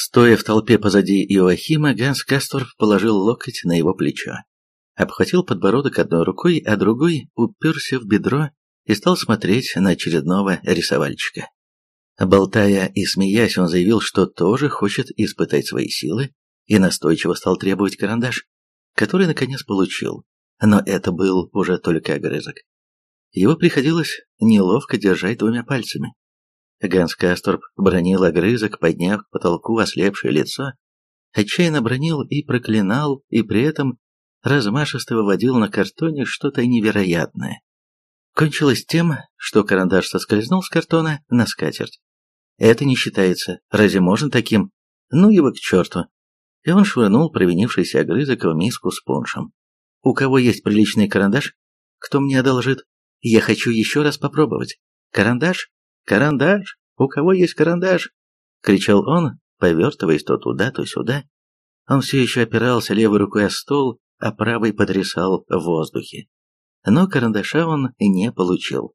Стоя в толпе позади Иоахима, Ганс Касторф положил локоть на его плечо, обхватил подбородок одной рукой, а другой уперся в бедро и стал смотреть на очередного рисовальщика. Болтая и смеясь, он заявил, что тоже хочет испытать свои силы, и настойчиво стал требовать карандаш, который наконец получил, но это был уже только огрызок. Его приходилось неловко держать двумя пальцами. Ганс Касторп бронил огрызок, подняв к потолку ослепшее лицо, отчаянно бронил и проклинал, и при этом размашисто выводил на картоне что-то невероятное. Кончилось тем, что карандаш соскользнул с картона на скатерть. Это не считается. Разве можно таким? Ну его к черту. И он швырнул провинившийся огрызок в миску с пуншем. У кого есть приличный карандаш? Кто мне одолжит? Я хочу еще раз попробовать. Карандаш? Карандаш? У кого есть карандаш? Кричал он, повертываясь то туда, то сюда. Он все еще опирался левой рукой о стол, а правой потрясал в воздухе. Но карандаша он не получил.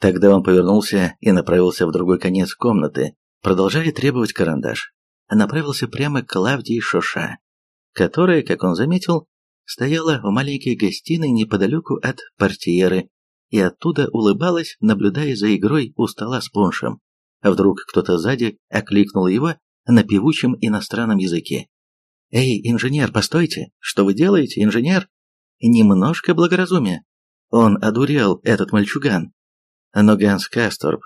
Тогда он повернулся и направился в другой конец комнаты, продолжая требовать карандаш. Направился прямо к Клавдии Шоша, которая, как он заметил, стояла в маленькой гостиной неподалеку от портьеры и оттуда улыбалась, наблюдая за игрой у стола с пуншем. А вдруг кто-то сзади окликнул его на певучем иностранном языке. «Эй, инженер, постойте! Что вы делаете, инженер?» «Немножко благоразумия!» Он одурел, этот мальчуган. Но Ганс Касторб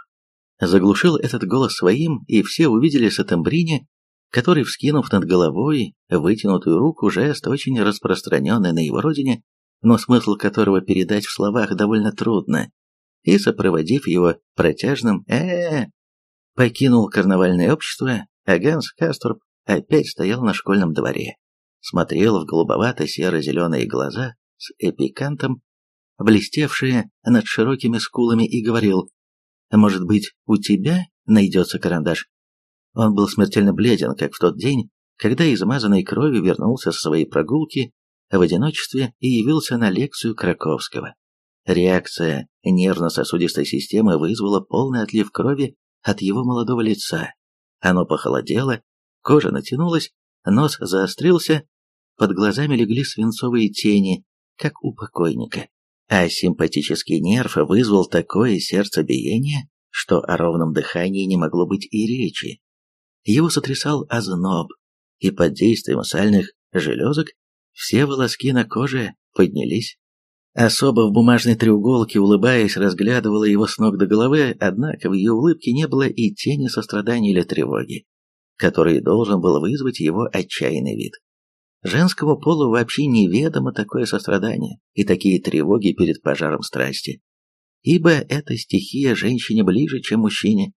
заглушил этот голос своим, и все увидели Сатамбрини, который, вскинув над головой вытянутую руку, жест, очень распространенный на его родине, но смысл которого передать в словах довольно трудно, и, сопроводив его протяжным э, -э, -э покинул карнавальное общество, а Ганс Касторб опять стоял на школьном дворе, смотрел в голубовато-серо-зеленые глаза с эпикантом блестевшие над широкими скулами, и говорил, «Может быть, у тебя найдется карандаш?» Он был смертельно бледен, как в тот день, когда измазанной кровью вернулся со своей прогулки в одиночестве и явился на лекцию Краковского. Реакция нервно-сосудистой системы вызвала полный отлив крови от его молодого лица. Оно похолодело, кожа натянулась, нос заострился, под глазами легли свинцовые тени, как у покойника а симпатический нерв вызвал такое сердцебиение, что о ровном дыхании не могло быть и речи. Его сотрясал озноб, и под действием сальных железок все волоски на коже поднялись. Особо в бумажной треуголке, улыбаясь, разглядывала его с ног до головы, однако в ее улыбке не было и тени сострадания или тревоги, который должен был вызвать его отчаянный вид. Женскому полу вообще неведомо такое сострадание и такие тревоги перед пожаром страсти. Ибо эта стихия женщине ближе, чем мужчине.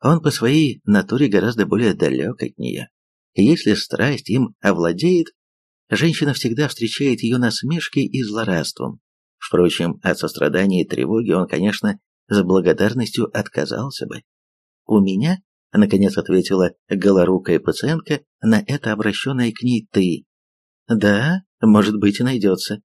Он по своей натуре гораздо более далек от нее. И если страсть им овладеет, женщина всегда встречает ее насмешкой и злорадством. Впрочем, от сострадания и тревоги он, конечно, с благодарностью отказался бы. «У меня», — наконец ответила голорукая пациентка, на это обращенное к ней «ты», да, может быть и найдется.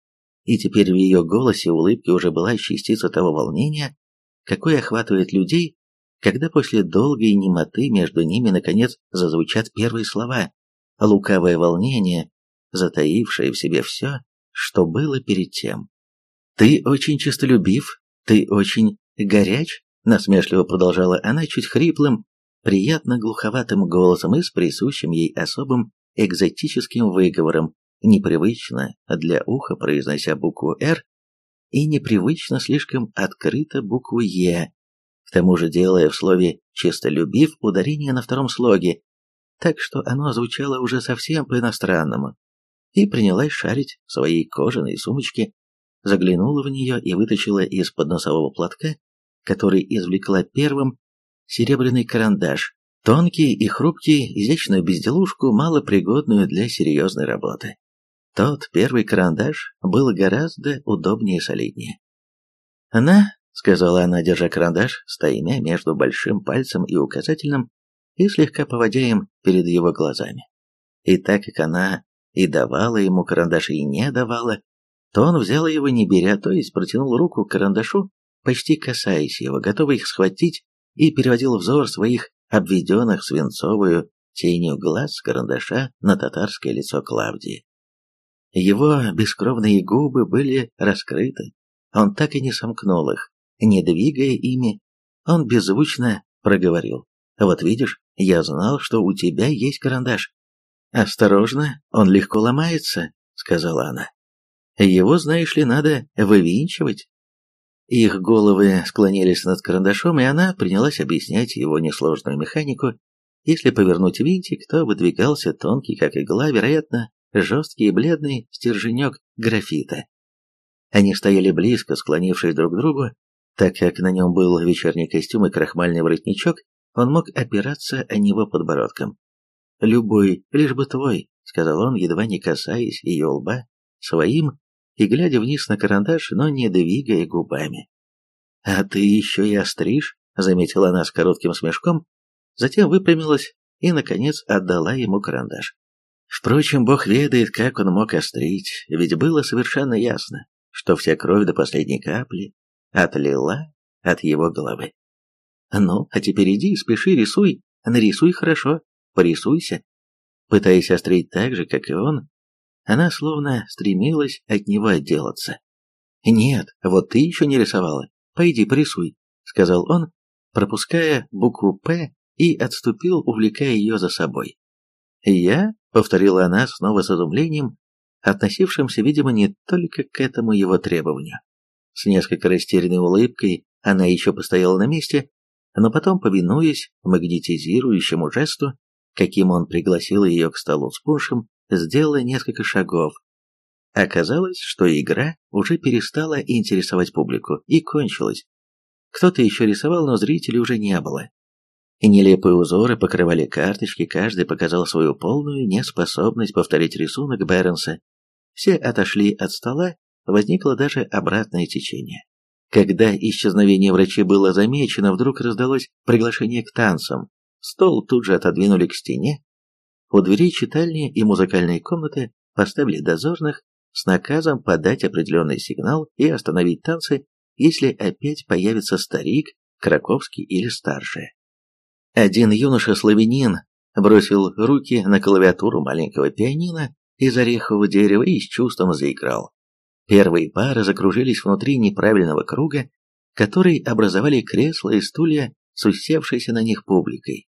И теперь в ее голосе улыбке уже была частица того волнения, какое охватывает людей, когда после долгой немоты между ними наконец зазвучат первые слова, лукавое волнение, затаившее в себе все, что было перед тем. «Ты очень честолюбив, ты очень горяч», насмешливо продолжала она чуть хриплым, приятно глуховатым голосом и с присущим ей особым экзотическим выговором, непривычно для уха произнося букву «Р» и непривычно слишком открыто букву «Е», к тому же делая в слове «честолюбив» ударение на втором слоге, так что оно звучало уже совсем по-иностранному, и принялась шарить в своей кожаной сумочке, заглянула в нее и вытащила из-под носового платка, который извлекла первым, серебряный карандаш, тонкий и хрупкий, изящную безделушку, малопригодную для серьезной работы. Тот первый карандаш был гораздо удобнее и солиднее. «Она», — сказала она, держа карандаш, стойня между большим пальцем и указательным, и слегка поводя им перед его глазами. И так как она и давала ему карандаш, и не давала, то он взял его не беря, то есть протянул руку к карандашу, почти касаясь его, готовый их схватить, и переводил взор своих обведенных свинцовую тенью глаз карандаша на татарское лицо Клавдии. Его бескровные губы были раскрыты, он так и не сомкнул их, не двигая ими, он беззвучно проговорил. «Вот видишь, я знал, что у тебя есть карандаш». «Осторожно, он легко ломается», — сказала она. «Его, знаешь ли, надо вывинчивать». Их головы склонились над карандашом, и она принялась объяснять его несложную механику. Если повернуть винтик, то выдвигался тонкий, как игла, вероятно, жесткий и бледный стерженек графита. Они стояли близко, склонившись друг к другу. Так как на нем был вечерний костюм и крахмальный воротничок, он мог опираться о него подбородком. «Любой, лишь бы твой», — сказал он, едва не касаясь ее лба, своим, и глядя вниз на карандаш, но не двигая губами. «А ты еще и остришь», — заметила она с коротким смешком, затем выпрямилась и, наконец, отдала ему карандаш. Впрочем, бог ведает, как он мог острить, ведь было совершенно ясно, что вся кровь до последней капли отлила от его головы. «Ну, а теперь иди, спеши, рисуй, нарисуй хорошо, порисуйся». Пытаясь острить так же, как и он, она словно стремилась от него отделаться. «Нет, вот ты еще не рисовала. Пойди порисуй», — сказал он, пропуская букву «П» и отступил, увлекая ее за собой. «Я?» — повторила она снова с изумлением, относившимся, видимо, не только к этому его требованию. С несколько растерянной улыбкой она еще постояла на месте, но потом, повинуясь магнетизирующему жесту, каким он пригласил ее к столу с пуншем, сделала несколько шагов. Оказалось, что игра уже перестала интересовать публику и кончилась. Кто-то еще рисовал, но зрителей уже не было. Нелепые узоры покрывали карточки, каждый показал свою полную неспособность повторить рисунок Бернса. Все отошли от стола, возникло даже обратное течение. Когда исчезновение врачей было замечено, вдруг раздалось приглашение к танцам. Стол тут же отодвинули к стене. У дверей читальни и музыкальной комнаты поставили дозорных с наказом подать определенный сигнал и остановить танцы, если опять появится старик, Краковский или старший. Один юноша-славянин бросил руки на клавиатуру маленького пианино из орехового дерева и с чувством заиграл. Первые пары закружились внутри неправильного круга, который образовали кресла и стулья с усевшейся на них публикой.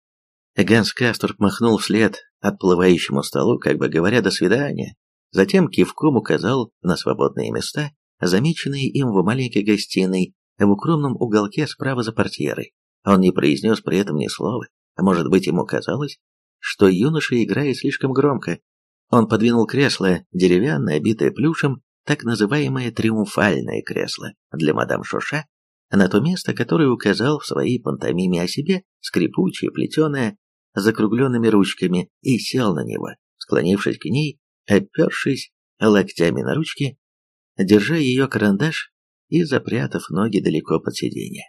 Ганс Касторп махнул вслед отплывающему столу, как бы говоря «до свидания», затем кивком указал на свободные места, замеченные им в маленькой гостиной в укромном уголке справа за портьерой. Он не произнес при этом ни слова, а может быть ему казалось, что юноша играет слишком громко. Он подвинул кресло, деревянное, обитое плюшем, так называемое триумфальное кресло для мадам Шоша, на то место, которое указал в своей пантомиме о себе, скрипучее, плетеное, с закругленными ручками, и сел на него, склонившись к ней, опершись локтями на ручки, держа ее карандаш и запрятав ноги далеко под сиденье.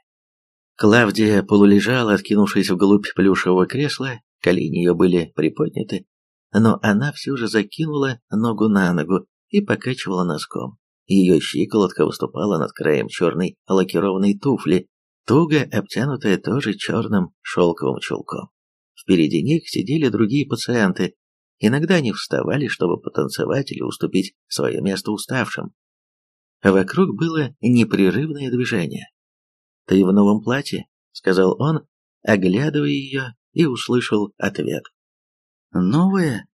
Клавдия полулежала, откинувшись вглубь плюшевого кресла, колени ее были приподняты, но она все же закинула ногу на ногу и покачивала носком. Ее щиколотка выступала над краем черной лакированной туфли, туго обтянутая тоже черным шелковым чулком. Впереди них сидели другие пациенты. Иногда они вставали, чтобы потанцевать или уступить свое место уставшим. Вокруг было непрерывное движение. «Ты в новом платье?» — сказал он, оглядывая ее, и услышал ответ. «Новое?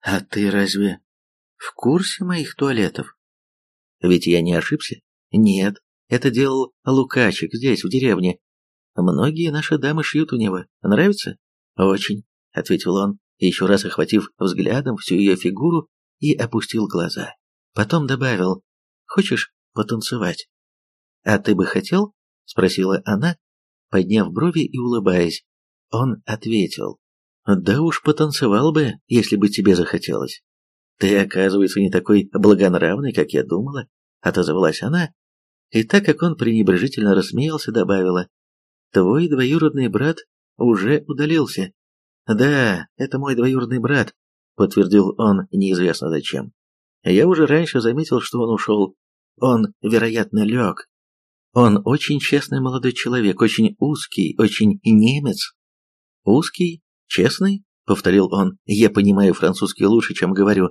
А ты разве в курсе моих туалетов? Ведь я не ошибся? Нет, это делал Лукачик здесь, в деревне. Многие наши дамы шьют у него. Нравится? Очень, ответил он, еще раз охватив взглядом всю ее фигуру и опустил глаза. Потом добавил, хочешь потанцевать? А ты бы хотел? Спросила она, подняв брови и улыбаясь. Он ответил, да уж потанцевал бы, если бы тебе захотелось. «Ты, оказывается, не такой благонравный, как я думала», — отозвалась она, и так как он пренебрежительно рассмеялся, добавила, «Твой двоюродный брат уже удалился». «Да, это мой двоюродный брат», — подтвердил он неизвестно зачем. «Я уже раньше заметил, что он ушел. Он, вероятно, лег. Он очень честный молодой человек, очень узкий, очень немец». «Узкий? Честный?» — повторил он, — «я понимаю французский лучше, чем говорю.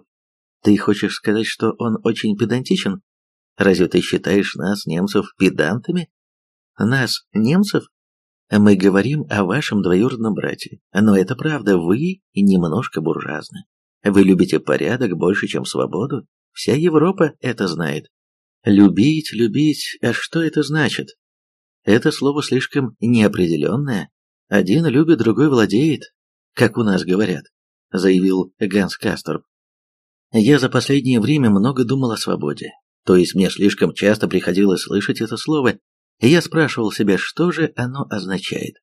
Ты хочешь сказать, что он очень педантичен? Разве ты считаешь нас, немцев, педантами? Нас, немцев? Мы говорим о вашем двоюродном брате, но это правда, вы немножко буржуазны. Вы любите порядок больше, чем свободу. Вся Европа это знает. Любить, любить, а что это значит? Это слово слишком неопределенное. Один любит, другой владеет, как у нас говорят, заявил Ганс Касторп. Я за последнее время много думал о свободе. То есть мне слишком часто приходилось слышать это слово, и я спрашивал себя, что же оно означает.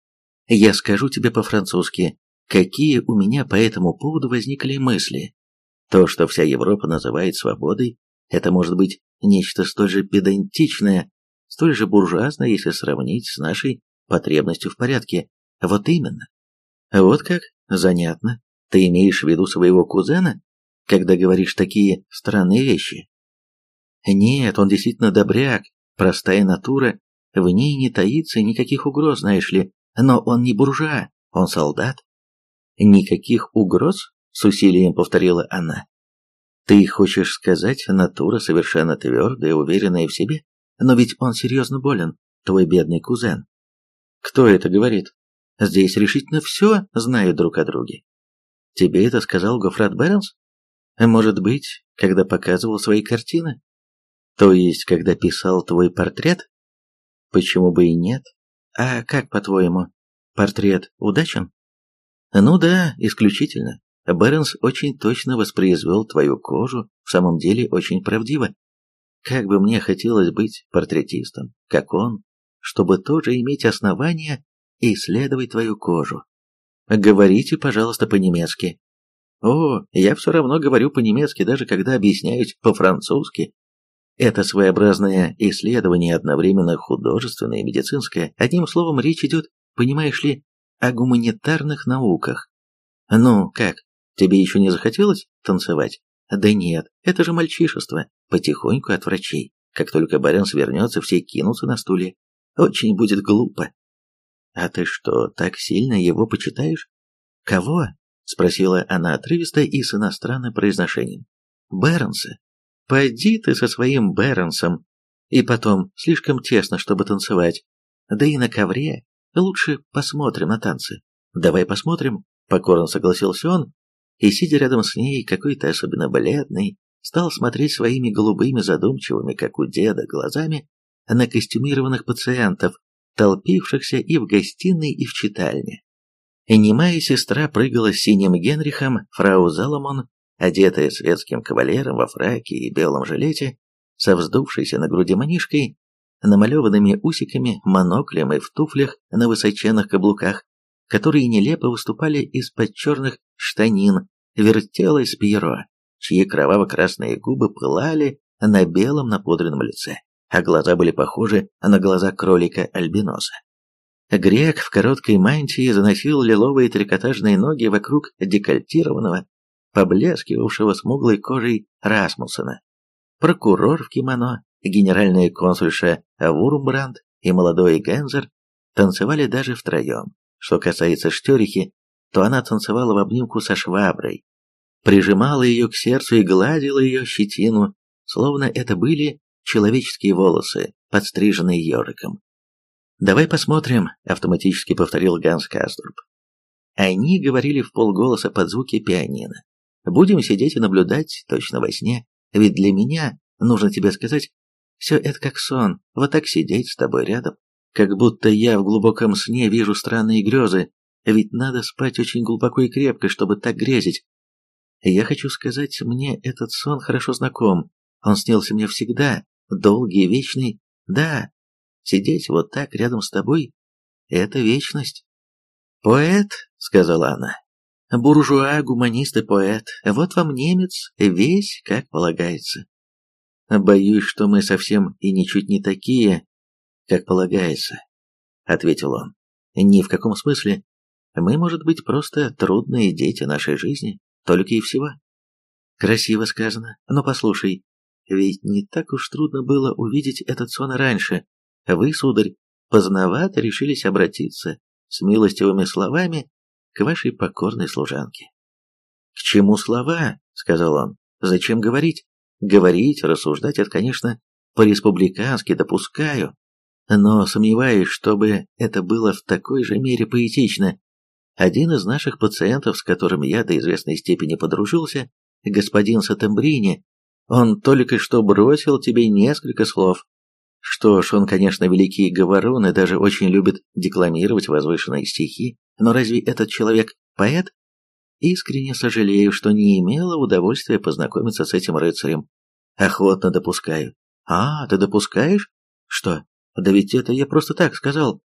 Я скажу тебе по-французски, какие у меня по этому поводу возникли мысли. То, что вся Европа называет свободой, это может быть нечто столь же педантичное, столь же буржуазное, если сравнить с нашей потребностью в порядке. Вот именно. Вот как? Занятно. Ты имеешь в виду своего кузена, когда говоришь такие странные вещи? Нет, он действительно добряк, простая натура, в ней не таится никаких угроз, знаешь ли, но он не буржуа, он солдат. Никаких угроз? С усилием повторила она. Ты хочешь сказать, натура совершенно твердая, уверенная в себе? Но ведь он серьезно болен, твой бедный кузен. Кто это говорит? Здесь решительно все знают друг о друге. Тебе это сказал Гофрат Бернс? Может быть, когда показывал свои картины? То есть, когда писал твой портрет? Почему бы и нет? А как, по-твоему, портрет удачен? Ну да, исключительно. Бернс очень точно воспроизвел твою кожу, в самом деле очень правдиво. Как бы мне хотелось быть портретистом, как он, чтобы тоже иметь основания исследовать твою кожу. Говорите, пожалуйста, по-немецки. О, я все равно говорю по-немецки, даже когда объясняюсь по-французски. Это своеобразное исследование одновременно художественное и медицинское. Одним словом, речь идет, понимаешь ли, о гуманитарных науках. Ну, как, тебе еще не захотелось танцевать? Да нет, это же мальчишество, потихоньку от врачей. Как только барин свернется, все кинутся на стуле. Очень будет глупо. А ты что, так сильно его почитаешь? Кого? Спросила она отрывисто и с иностранным произношением. Бернса. Пойди ты со своим Бернсом. И потом, слишком тесно, чтобы танцевать. Да и на ковре. Лучше посмотрим на танцы. Давай посмотрим, покорно согласился он, и, сидя рядом с ней, какой-то особенно бледный, стал смотреть своими голубыми задумчивыми, как у деда, глазами на костюмированных пациентов, толпившихся и в гостиной, и в читальне. Немая сестра прыгала с синим Генрихом, фрау Заломон одетая светским кавалером во фраке и белом жилете, со вздувшейся на груди манишкой, намалеванными усиками, моноклем и в туфлях на высоченных каблуках, которые нелепо выступали из-под черных штанин, вертелась Пьеро, чьи кроваво-красные губы пылали на белом напудренном лице, а глаза были похожи на глаза кролика-альбиноса. Грек в короткой мантии заносил лиловые трикотажные ноги вокруг декольтированного поблескивавшего смуглой кожей Расмуссена. Прокурор в кимоно, генеральная консульша Вурмбранд и молодой Гензер танцевали даже втроем. Что касается Штерихи, то она танцевала в обнимку со шваброй, прижимала ее к сердцу и гладила ее щетину, словно это были человеческие волосы, подстриженные ежиком. «Давай посмотрим», — автоматически повторил Ганс Каструб. Они говорили в полголоса под звуки пианино. Будем сидеть и наблюдать, точно во сне. Ведь для меня, нужно тебе сказать, все это как сон, вот так сидеть с тобой рядом. Как будто я в глубоком сне вижу странные грезы, ведь надо спать очень глубоко и крепко, чтобы так грезить. Я хочу сказать, мне этот сон хорошо знаком. Он снился мне всегда, долгий, вечный. Да, сидеть вот так рядом с тобой — это вечность. «Поэт», — сказала она, Буржуа, гуманист и поэт. Вот вам немец, весь как полагается. Боюсь, что мы совсем и ничуть не такие, как полагается, ответил он. Ни в каком смысле. Мы, может быть, просто трудные дети нашей жизни, только и всего. Красиво сказано, но послушай, ведь не так уж трудно было увидеть этот сон раньше. Вы, сударь, поздновато решились обратиться с милостивыми словами к вашей покорной служанке. «К чему слова?» — сказал он. «Зачем говорить? Говорить, рассуждать — это, конечно, по-республикански допускаю, но сомневаюсь, чтобы это было в такой же мере поэтично. Один из наших пациентов, с которым я до известной степени подружился, господин Сатембрини, он только что бросил тебе несколько слов. Что ж, он, конечно, великий говорун и даже очень любит декламировать возвышенные стихи, но разве этот человек поэт? Искренне сожалею, что не имела удовольствия познакомиться с этим рыцарем. Охотно допускаю. А, ты допускаешь? Что? Да ведь это я просто так сказал.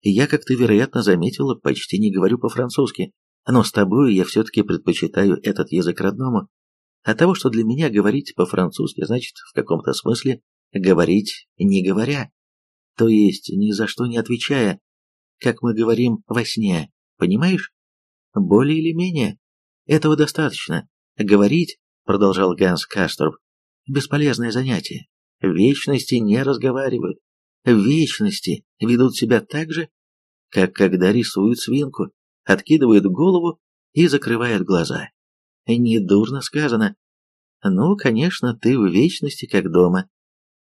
Я, как ты, вероятно, заметила, почти не говорю по-французски, но с тобой я все-таки предпочитаю этот язык родному. От того, что для меня говорить по-французски, значит, в каком-то смысле говорить не говоря. То есть ни за что не отвечая, как мы говорим во сне, понимаешь? Более или менее. Этого достаточно. Говорить, продолжал Ганс Касторб, бесполезное занятие. В вечности не разговаривают. В вечности ведут себя так же, как когда рисуют свинку, откидывают голову и закрывают глаза. Недурно сказано. Ну, конечно, ты в вечности как дома.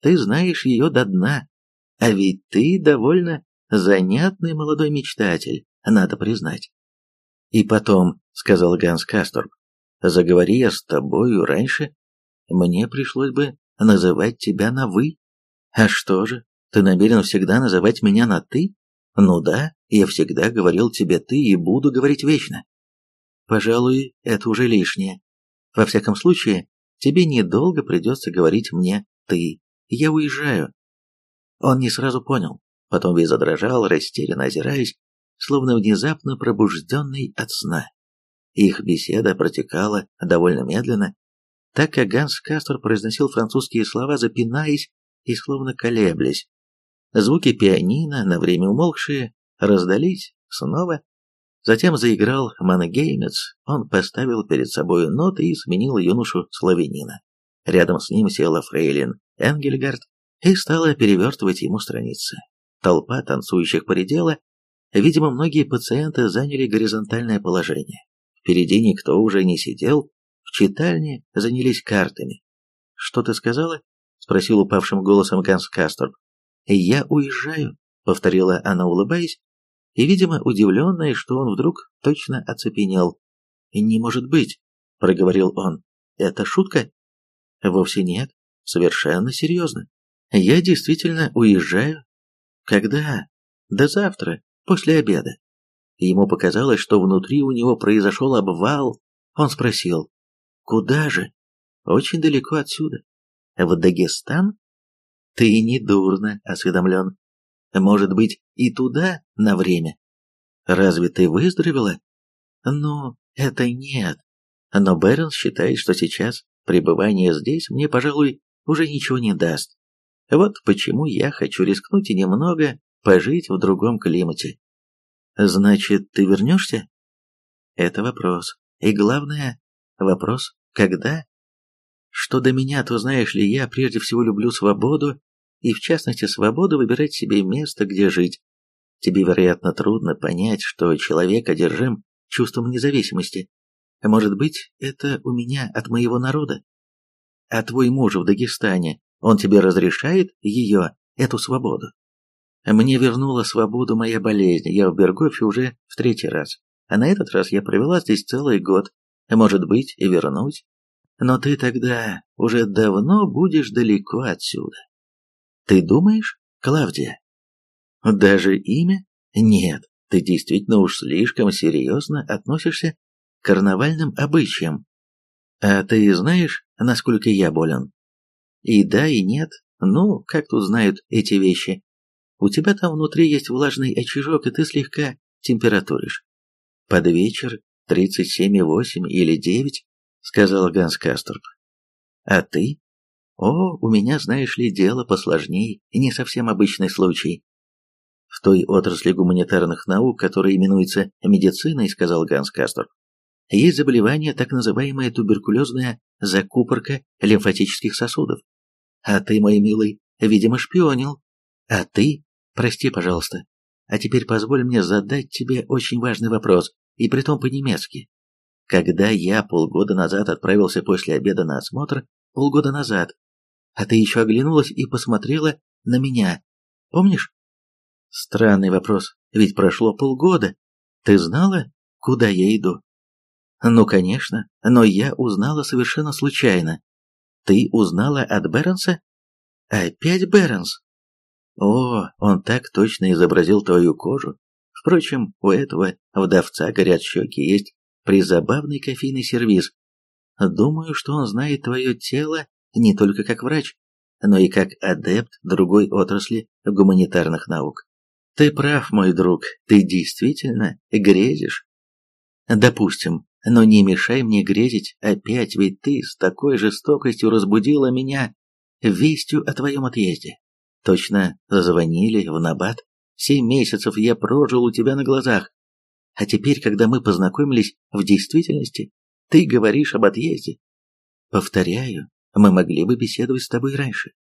Ты знаешь ее до дна. А ведь ты довольно занятный молодой мечтатель, надо признать. И потом, сказал Ганс Касторб, заговори я с тобою раньше, мне пришлось бы называть тебя на «вы». А что же, ты намерен всегда называть меня на «ты»? Ну да, я всегда говорил тебе «ты» и буду говорить вечно. Пожалуй, это уже лишнее. Во всяком случае, тебе недолго придется говорить мне «ты». Я уезжаю. Он не сразу понял, потом весь задрожал, растерянно озираясь, словно внезапно пробужденный от сна. Их беседа протекала довольно медленно, так как Ганс Кастер произносил французские слова, запинаясь и словно колеблясь. Звуки пианино, на время умолкшие, раздались снова. Затем заиграл Мангеймец, он поставил перед собой ноты и сменил юношу славянина. Рядом с ним села фрейлин Энгельгард и стала перевертывать ему страницы. Толпа танцующих поредела, видимо, многие пациенты заняли горизонтальное положение. Впереди никто уже не сидел, в читальне занялись картами. «Что ты сказала?» — спросил упавшим голосом Ганс Касторб. «Я уезжаю», — повторила она, улыбаясь, и, видимо, удивленная, что он вдруг точно оцепенел. «Не может быть», — проговорил он. «Это шутка?» «Вовсе нет. Совершенно серьезно. Я действительно уезжаю. Когда? До завтра, после обеда». Ему показалось, что внутри у него произошел обвал. Он спросил, «Куда же?» «Очень далеко отсюда. В Дагестан?» «Ты недурно осведомлен. Может быть, и туда на время?» «Разве ты выздоровела?» «Ну, это нет. Но Берн считает, что сейчас пребывание здесь мне, пожалуй, уже ничего не даст. Вот почему я хочу рискнуть и немного пожить в другом климате. Значит, ты вернешься? Это вопрос. И главное, вопрос, когда? Что до меня, то знаешь ли, я прежде всего люблю свободу, и в частности свободу выбирать себе место, где жить. Тебе, вероятно, трудно понять, что человек одержим чувством независимости. Может быть, это у меня от моего народа? А твой муж в Дагестане, он тебе разрешает ее, эту свободу? Мне вернула свободу моя болезнь, я в Бергофе уже в третий раз. А на этот раз я провела здесь целый год. Может быть, и вернусь. Но ты тогда уже давно будешь далеко отсюда. Ты думаешь, Клавдия? Даже имя? Нет, ты действительно уж слишком серьезно относишься к карнавальным обычаям. А ты знаешь, насколько я болен? И да, и нет. Ну, как тут знают эти вещи? У тебя там внутри есть влажный очажок, и ты слегка температуришь. Под вечер 37,8 или 9, сказал Ганс Касторп. А ты? О, у меня, знаешь ли, дело посложней, не совсем обычный случай. В той отрасли гуманитарных наук, которая именуется медициной, сказал Ганс Касторп, есть заболевание, так называемая туберкулезная закупорка лимфатических сосудов. А ты, мой милый, видимо, шпионил. А ты Прости, пожалуйста. А теперь позволь мне задать тебе очень важный вопрос. и притом по-немецки. Когда я полгода назад отправился после обеда на осмотр, полгода назад, а ты еще оглянулась и посмотрела на меня, помнишь? Странный вопрос, ведь прошло полгода. Ты знала, куда я иду? Ну, конечно, но я узнала совершенно случайно. Ты узнала от Бернса? Опять Бернс? О, он так точно изобразил твою кожу. Впрочем, у этого вдовца горят щеки, есть призабавный кофейный сервиз. Думаю, что он знает твое тело не только как врач, но и как адепт другой отрасли гуманитарных наук. Ты прав, мой друг, ты действительно грезишь. Допустим, но не мешай мне грезить опять, ведь ты с такой жестокостью разбудила меня вестью о твоем отъезде. Точно звонили в набат. Семь месяцев я прожил у тебя на глазах. А теперь, когда мы познакомились в действительности, ты говоришь об отъезде. Повторяю, мы могли бы беседовать с тобой раньше.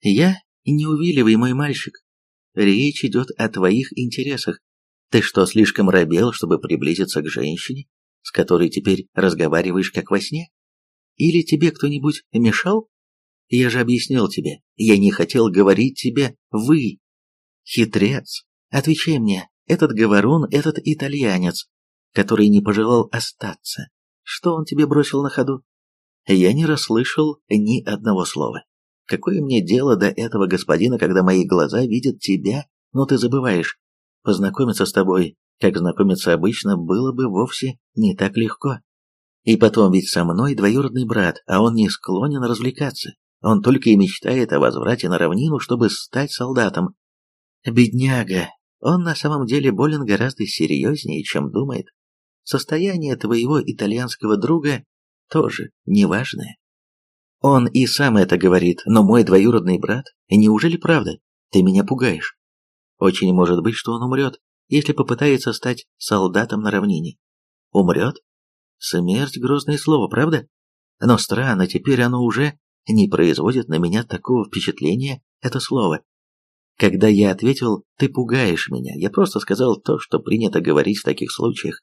Я не увиливай, мой мальчик. Речь идет о твоих интересах. Ты что, слишком робел, чтобы приблизиться к женщине, с которой теперь разговариваешь как во сне? Или тебе кто-нибудь мешал? Я же объяснил тебе, я не хотел говорить тебе «вы». Хитрец, отвечай мне, этот говорун, этот итальянец, который не пожелал остаться, что он тебе бросил на ходу? Я не расслышал ни одного слова. Какое мне дело до этого господина, когда мои глаза видят тебя, но ты забываешь. Познакомиться с тобой, как знакомиться обычно, было бы вовсе не так легко. И потом, ведь со мной двоюродный брат, а он не склонен развлекаться. Он только и мечтает о возврате на равнину, чтобы стать солдатом. Бедняга, он на самом деле болен гораздо серьезнее, чем думает. Состояние твоего итальянского друга тоже неважное. Он и сам это говорит, но мой двоюродный брат, неужели правда? Ты меня пугаешь. Очень может быть, что он умрет, если попытается стать солдатом на равнине. Умрет? Смерть — грозное слово, правда? Но странно, теперь оно уже не производит на меня такого впечатления это слово. Когда я ответил «ты пугаешь меня», я просто сказал то, что принято говорить в таких случаях.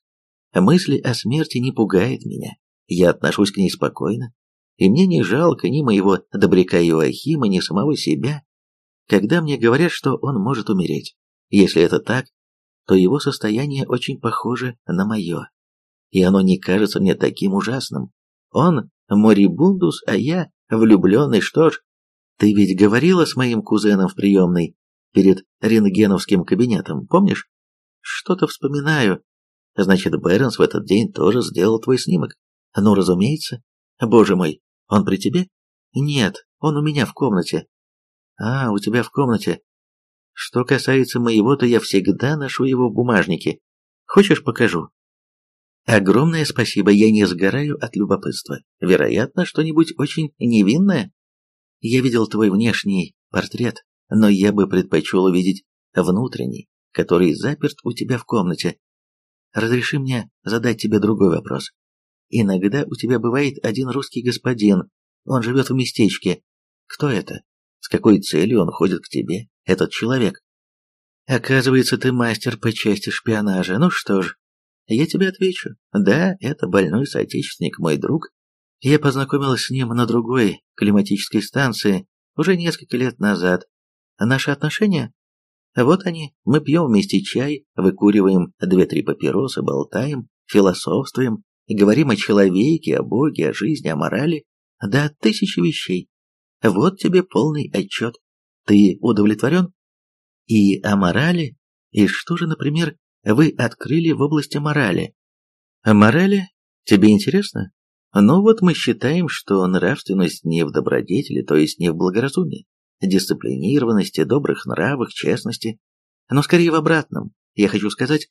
Мысли о смерти не пугает меня, я отношусь к ней спокойно, и мне не жалко ни моего добряка Иоахима, ни самого себя, когда мне говорят, что он может умереть. Если это так, то его состояние очень похоже на мое, и оно не кажется мне таким ужасным. Он морибундус, а я Влюбленный, что ж, ты ведь говорила с моим кузеном в приемной перед рентгеновским кабинетом, помнишь? Что-то вспоминаю. Значит, Бернс в этот день тоже сделал твой снимок. Ну, разумеется. Боже мой, он при тебе? Нет, он у меня в комнате. А, у тебя в комнате. Что касается моего, то я всегда ношу его в бумажнике. Хочешь, покажу? Огромное спасибо, я не сгораю от любопытства. Вероятно, что-нибудь очень невинное. Я видел твой внешний портрет, но я бы предпочел увидеть внутренний, который заперт у тебя в комнате. Разреши мне задать тебе другой вопрос. Иногда у тебя бывает один русский господин, он живет в местечке. Кто это? С какой целью он ходит к тебе, этот человек? Оказывается, ты мастер по части шпионажа. Ну что ж, я тебе отвечу. Да, это больной соотечественник, мой друг. Я познакомилась с ним на другой климатической станции уже несколько лет назад. Наши отношения? Вот они. Мы пьем вместе чай, выкуриваем две-три папиросы, болтаем, философствуем, говорим о человеке, о Боге, о жизни, о морали. Да, тысячи вещей. Вот тебе полный отчет. Ты удовлетворен? И о морали? И что же, например, вы открыли в области морали. А морали? Тебе интересно? Ну вот мы считаем, что нравственность не в добродетели, то есть не в благоразумии, дисциплинированности, добрых нравах, честности, но скорее в обратном. Я хочу сказать,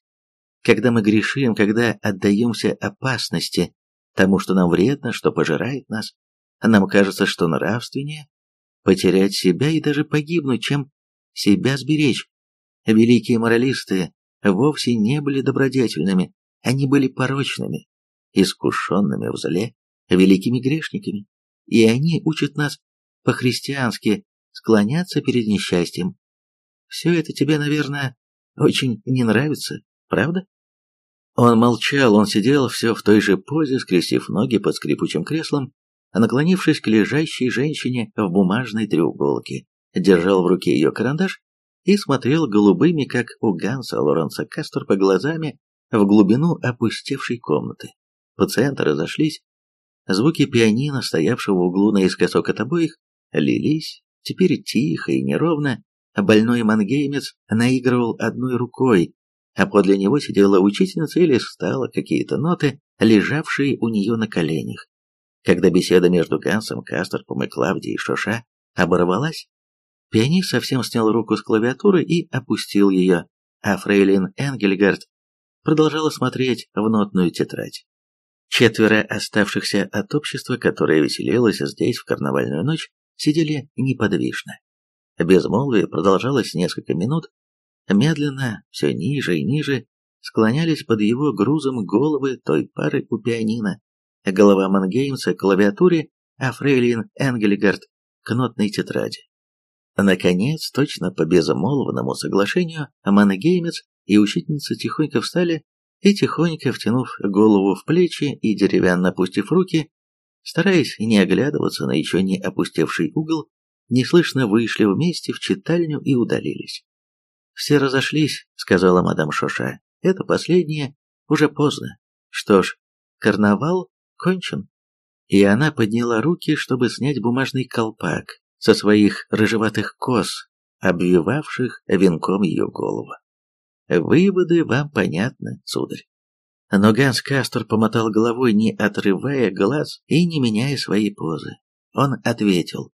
когда мы грешим, когда отдаемся опасности, тому, что нам вредно, что пожирает нас, нам кажется, что нравственнее потерять себя и даже погибнуть, чем себя сберечь. Великие моралисты вовсе не были добродетельными, они были порочными, искушенными в зле, великими грешниками, и они учат нас по-христиански склоняться перед несчастьем. Все это тебе, наверное, очень не нравится, правда? Он молчал, он сидел все в той же позе, скрестив ноги под скрипучим креслом, наклонившись к лежащей женщине в бумажной треуголке, держал в руке ее карандаш и смотрел голубыми, как у Ганса Лоренса Касторпа, глазами в глубину опустевшей комнаты. Пациенты разошлись. Звуки пианино, стоявшего в углу наискосок от обоих, лились, теперь тихо и неровно, больной мангеймец наигрывал одной рукой, а подле него сидела учительница или стала какие-то ноты, лежавшие у нее на коленях. Когда беседа между Гансом, Касторпом и Клавдией Шоша оборвалась, пианист совсем снял руку с клавиатуры и опустил ее, а фрейлин Энгельгард продолжала смотреть в нотную тетрадь. Четверо оставшихся от общества, которое веселилось здесь в карнавальную ночь, сидели неподвижно. Безмолвие продолжалось несколько минут, медленно, все ниже и ниже, склонялись под его грузом головы той пары у пианино, голова Мангеймса к клавиатуре, а Фрейлин Энгельгард к нотной тетради. Наконец, точно по безмолвному соглашению, Мангеймец и учительница тихонько встали и, тихонько втянув голову в плечи и деревянно опустив руки, стараясь не оглядываться на еще не опустевший угол, неслышно вышли вместе в читальню и удалились. «Все разошлись», — сказала мадам Шоша. «Это последнее. Уже поздно. Что ж, карнавал кончен». И она подняла руки, чтобы снять бумажный колпак со своих рыжеватых кос, обвивавших венком ее голову. Выводы вам понятны, сударь. Но Ганс Кастор помотал головой, не отрывая глаз и не меняя своей позы. Он ответил,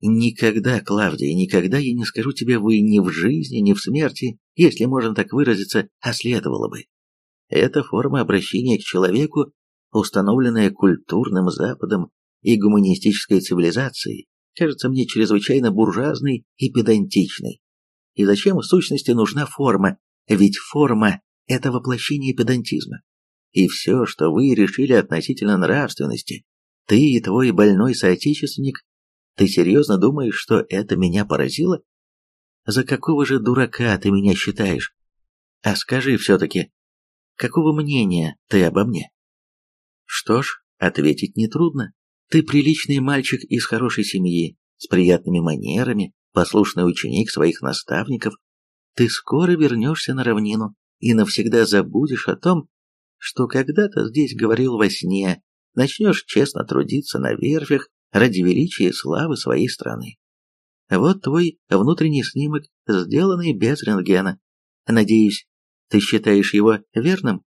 «Никогда, Клавдия, никогда я не скажу тебе вы ни в жизни, ни в смерти, если можно так выразиться, а следовало бы. Это форма обращения к человеку, установленная культурным Западом и гуманистической цивилизацией, кажется мне чрезвычайно буржуазной и педантичной. И зачем в сущности нужна форма? Ведь форма – это воплощение педантизма. И все, что вы решили относительно нравственности, ты и твой больной соотечественник, ты серьезно думаешь, что это меня поразило? За какого же дурака ты меня считаешь? А скажи все-таки, какого мнения ты обо мне? Что ж, ответить нетрудно. Ты приличный мальчик из хорошей семьи, с приятными манерами, послушный ученик своих наставников. Ты скоро вернешься на равнину и навсегда забудешь о том, что когда-то здесь говорил во сне, начнешь честно трудиться на верфях ради величия и славы своей страны. Вот твой внутренний снимок, сделанный без рентгена. Надеюсь, ты считаешь его верным?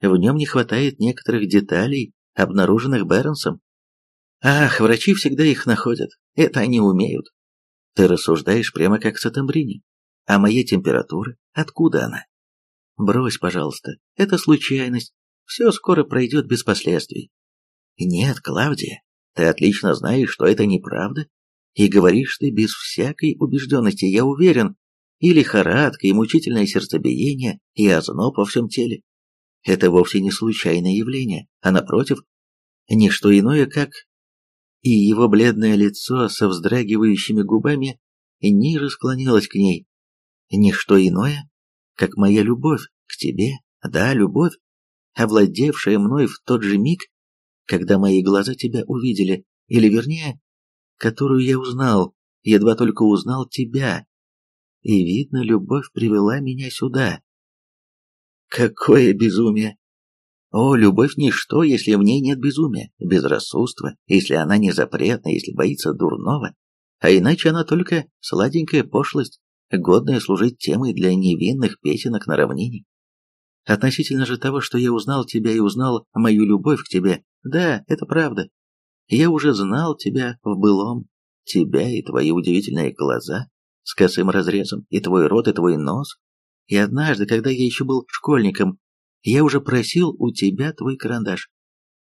В нем не хватает некоторых деталей, обнаруженных Бернсом. Ах, врачи всегда их находят, это они умеют. Ты рассуждаешь прямо как Сатамбрини. А моя температура, откуда она? Брось, пожалуйста, это случайность, все скоро пройдет без последствий. Нет, Клавдия, ты отлично знаешь, что это неправда, и говоришь ты без всякой убежденности, я уверен, и лихорадка, и мучительное сердцебиение, и озноб во всем теле. Это вовсе не случайное явление, а напротив, не что иное, как... И его бледное лицо со вздрагивающими губами ниже склонилось к ней. Не что иное, как моя любовь к тебе, да, любовь, овладевшая мной в тот же миг, когда мои глаза тебя увидели, или вернее, которую я узнал, едва только узнал тебя. И видно, любовь привела меня сюда. Какое безумие! О, любовь ничто, если в ней нет безумия, безрассудства, если она не запретна, если боится дурного, а иначе она только сладенькая пошлость, годная служить темой для невинных песенок на равнине. Относительно же того, что я узнал тебя и узнал мою любовь к тебе, да, это правда. Я уже знал тебя в былом, тебя и твои удивительные глаза с косым разрезом, и твой рот, и твой нос. И однажды, когда я еще был школьником, я уже просил у тебя твой карандаш,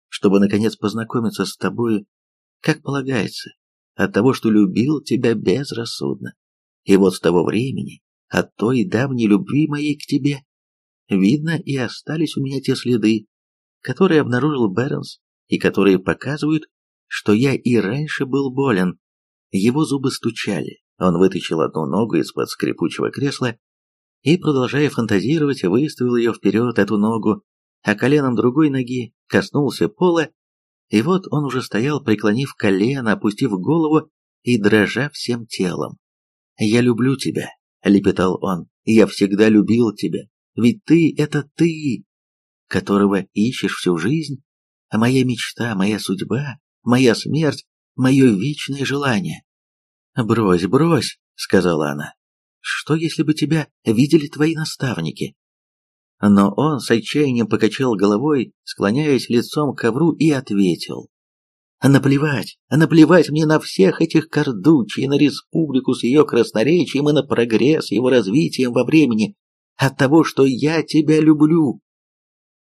чтобы, наконец, познакомиться с тобой, как полагается, от того, что любил тебя безрассудно. И вот с того времени, от той давней любви моей к тебе, видно, и остались у меня те следы, которые обнаружил Бернс, и которые показывают, что я и раньше был болен. Его зубы стучали, он вытащил одну ногу из-под скрипучего кресла и, продолжая фантазировать, выставил ее вперед, эту ногу, а коленом другой ноги коснулся пола, и вот он уже стоял, преклонив колено, опустив голову и дрожа всем телом. «Я люблю тебя», — лепетал он, — «я всегда любил тебя, ведь ты — это ты, которого ищешь всю жизнь, а моя мечта, моя судьба, моя смерть, мое вечное желание». «Брось, брось», — сказала она, — «что, если бы тебя видели твои наставники?» Но он с отчаянием покачал головой, склоняясь лицом к ковру, и ответил. Наплевать, наплевать мне на всех этих Кардучи, на республику с ее красноречием и на прогресс его развитием во времени, от того, что я тебя люблю.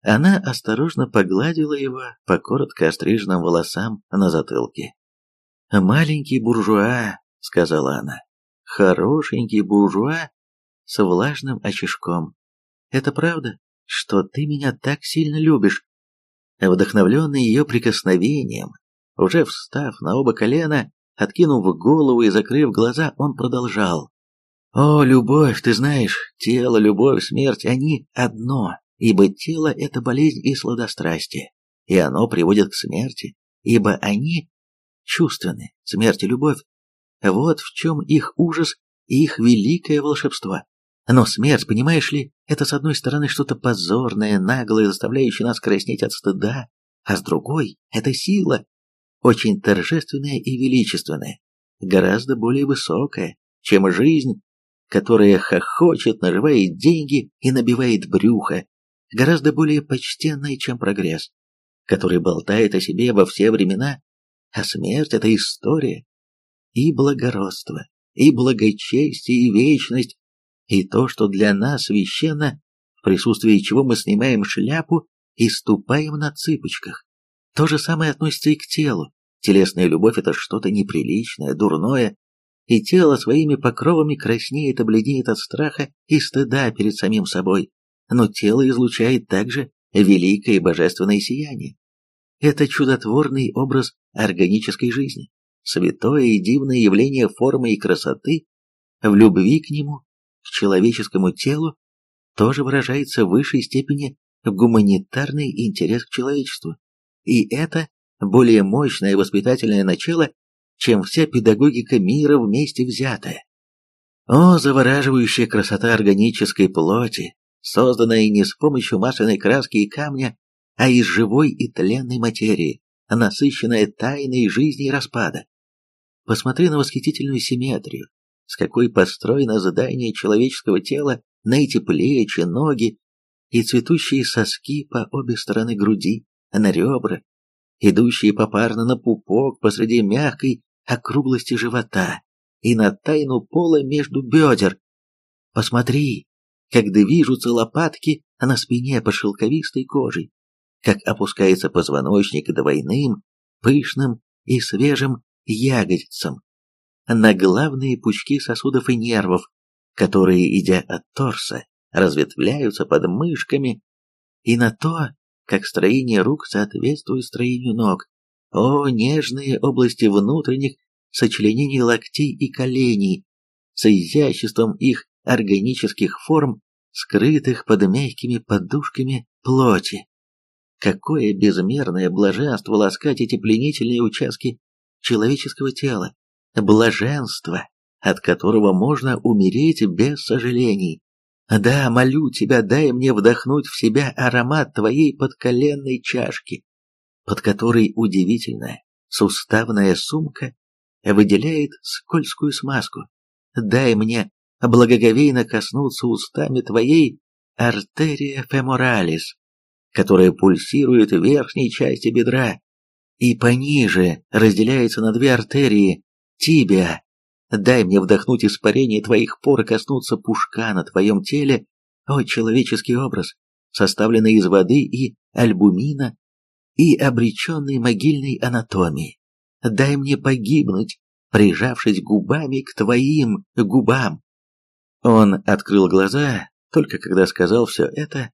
Она осторожно погладила его по коротко остриженным волосам на затылке. «Маленький буржуа», — сказала она, — «хорошенький буржуа с влажным очишком. Это правда, что ты меня так сильно любишь?» Вдохновленный ее прикосновением, уже встав на оба колена, откинув голову и закрыв глаза, он продолжал. «О, любовь, ты знаешь, тело, любовь, смерть, они одно, ибо тело — это болезнь и сладострастие, и оно приводит к смерти, ибо они чувственны, смерть и любовь. Вот в чем их ужас и их великое волшебство. Но смерть, понимаешь ли, это с одной стороны что-то позорное, наглое, заставляющее нас краснеть от стыда, а с другой — это сила, очень торжественное и величественное, гораздо более высокое, чем жизнь, которая хохочет, наживает деньги и набивает брюхо, гораздо более почтенное, чем прогресс, который болтает о себе во все времена, а смерть — это история, и благородство, и благочестие, и вечность, и то, что для нас священно, в присутствии чего мы снимаем шляпу и ступаем на цыпочках. То же самое относится и к телу. Телесная любовь – это что-то неприличное, дурное, и тело своими покровами краснеет и бледнеет от страха и стыда перед самим собой, но тело излучает также великое божественное сияние. Это чудотворный образ органической жизни, святое и дивное явление формы и красоты, в любви к нему, к человеческому телу, тоже выражается в высшей степени гуманитарный интерес к человечеству. И это более мощное воспитательное начало, чем вся педагогика мира вместе взятая. О, завораживающая красота органической плоти, созданная не с помощью масляной краски и камня, а из живой и тленной материи, насыщенная тайной жизни и распада. Посмотри на восхитительную симметрию, с какой построено задание человеческого тела на эти плечи, ноги и цветущие соски по обе стороны груди, на ребра, идущие попарно на пупок посреди мягкой округлости живота и на тайну пола между бедер. Посмотри, как движутся лопатки на спине по шелковистой кожей, как опускается позвоночник двойным, пышным и свежим ягодицам, на главные пучки сосудов и нервов, которые, идя от торса, разветвляются под мышками, и на то, как строение рук соответствует строению ног. О, нежные области внутренних сочленений локтей и коленей, с изяществом их органических форм, скрытых под мягкими подушками плоти. Какое безмерное блаженство ласкать эти пленительные участки человеческого тела, блаженство, от которого можно умереть без сожалений. Да, молю тебя, дай мне вдохнуть в себя аромат твоей подколенной чашки, под которой удивительная суставная сумка выделяет скользкую смазку. Дай мне благоговейно коснуться устами твоей артерия феморалис, которая пульсирует в верхней части бедра и пониже разделяется на две артерии тибия Дай мне вдохнуть испарение твоих пор и коснуться пушка на твоем теле, о человеческий образ, составленный из воды и альбумина и обреченной могильной анатомии. Дай мне погибнуть, прижавшись губами к твоим губам. Он открыл глаза, только когда сказал все это,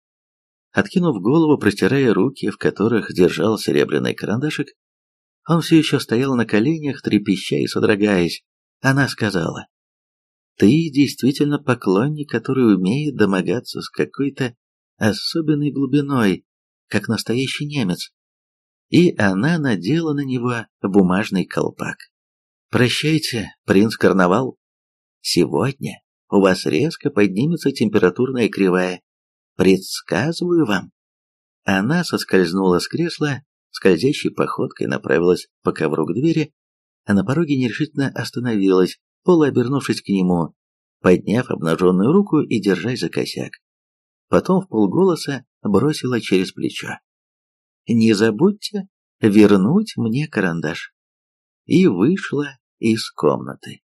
откинув голову, простирая руки, в которых держал серебряный карандашик, он все еще стоял на коленях, трепеща и содрогаясь. Она сказала, Ты действительно поклонник, который умеет домогаться с какой-то особенной глубиной, как настоящий немец. И она надела на него бумажный колпак. Прощайте, принц Карнавал. Сегодня у вас резко поднимется температурная кривая. Предсказываю вам. Она соскользнула с кресла, скользящей походкой направилась по ковру к двери, а на пороге нерешительно остановилась, полуобернувшись к нему, подняв обнаженную руку и держась за косяк. Потом в полголоса бросила через плечо. «Не забудьте вернуть мне карандаш». И вышла из комнаты.